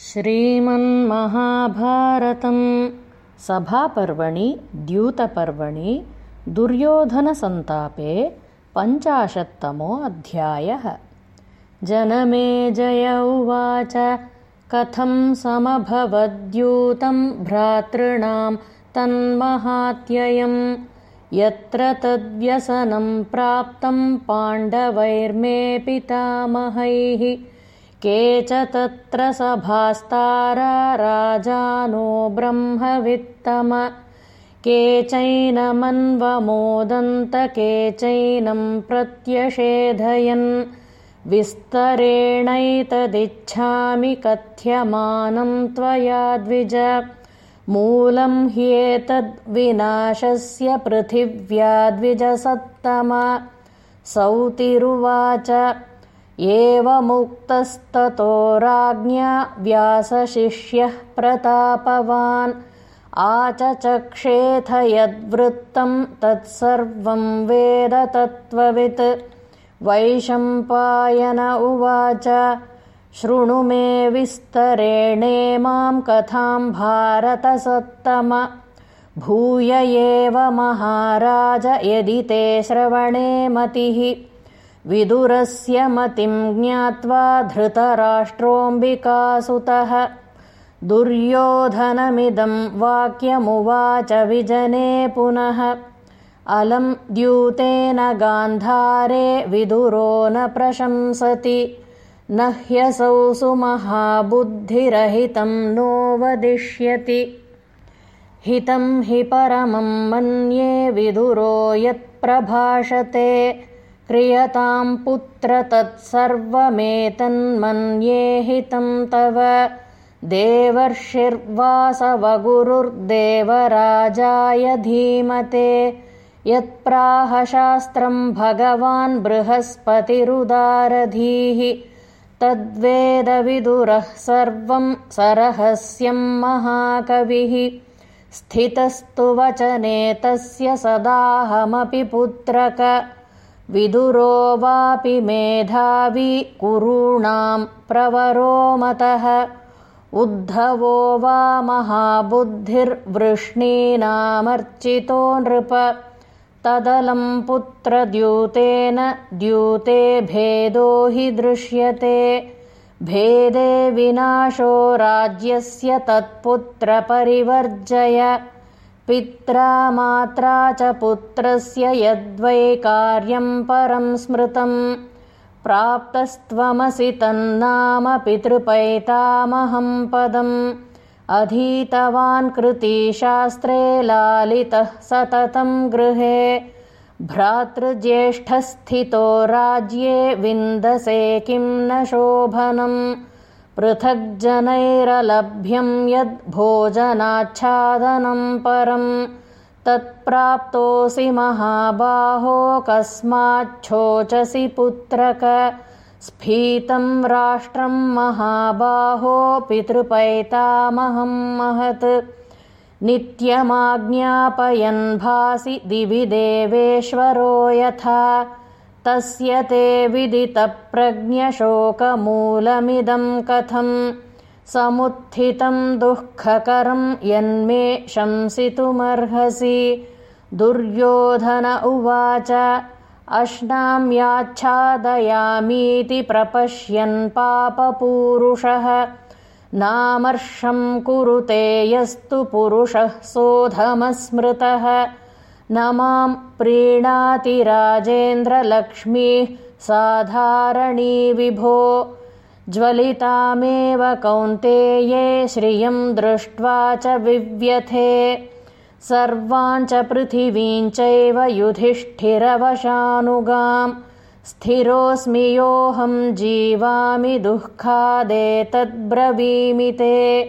श्रीमन्महाभारतं सभापर्वणि द्यूतपर्वणि दुर्योधनसन्तापे पञ्चाशत्तमो अध्यायः। जनमेजय उवाच। कथं समभवद्यूतं भ्रातॄणां तन्महात्ययम्? यत्र तद्व्यसनं प्राप्तं पाण्डवैर्मे पितामहैः के च तत्र सभास्तारा राजानो ब्रह्मवित्तम? के चैनमन्वमोदन्त? के चैनं प्रत्यषेधयन्? विस्तरेणैतदिच्छामि कथ्यमानं त्वया द्विज। मूलं ह्येतद्विनाशस्य पृथिव्या द्विजसत्तम। सौतिरुवाच एवमुक्तस्ततो राज्ञा व्यासशिष्यः प्रतापवान्। आचचक्षेथ यद्वृत्तं तत्सर्वं वेदतत्त्ववित्। वैशम्पायन उवाच शृणु मे विस्तरेणेमां कथां भारतसत्तम। भूय एव महाराज यदि ते श्रवणे मतिः विदुरस्य मतिं ज्ञात्वा धृतराष्ट्रोऽम्बिकासुतः। दुर्योधनमिदं वाक्यमुवाच विजने पुनः। अलं द्यूतेन गान्धारे विदुरो न प्रशंसति। न ह्यसौ सुमहाबुद्धिरहितं नो वदिष्यति हितं हि परमं मन्ये विदुरो यत्प्रभाषते क्रियतां पुत्र तत्सर्वमेतन्मन्ये हितं तव। देवर्षिर्वासवगुरुर्देवराजाय धीमते। यत्प्राहशास्त्रं भगवान् बृहस्पतिरुदारधीः। तद्वेदविदुरः सर्वं सरहस्यं महाकविः। स्थितस्तु वचने तस्य सदाहमपि पुत्रक विदुरो वापि मेधावी कुरूणां प्रवरो मतः। उद्धवो वा महाबुद्धिर्वृष्णीनामर्चितो नृप। तदलं पुत्रद्यूतेन द्यूते भेदो हि दृश्यते। भेदे विनाशो राज्यस्य तत्पुत्रपरिवर्जय पित्रा मात्रा च पुत्रस्य यद्वै कार्यं परं स्मृतं प्राप्तस्त्वमसि तन्नाम पितृपैतामहं पदम्। अधीतवान् कृतिशास्त्रे लालितः सततं गृहे भ्रातृज्येष्ठस्थितो राज्ये विन्दसे किं न शोभनम् पृथग्जनैरलभ्यं यद्भोजनाच्छादनं परं तत्प्राप्तोऽसि महाबाहो कस्माच्छोचसि पुत्रक। स्फीतं राष्ट्रं महाबाहो पितृपैतामहं महत्। नित्यमाज्ञापयन् भासि दिवि देवेश्वरो यथा तस्य ते विदितप्रज्ञशोकमूलमिदं कथं समुत्थितं दुःखकरं यन्मे शंसितुमर्हसि। दुर्योधन उवाच अश्नाम्याच्छादयामीति प्रपश्यन् पापपूरुषः। नामर्षं कुरुते यस्तु पुरुषः सोऽधमस्मृतः न मां प्रीणाति राजेन्द्रलक्ष्मीः साधारणी विभो। ज्वलितामेव कौन्तेये श्रियं दृष्ट्वा च विव्यथे। सर्वाञ्च पृथिवीञ्चैव युधिष्ठिरवशानुगाम्। स्थिरोऽस्मि योऽहं जीवामि दुःखादेतद्ब्रवीमि ते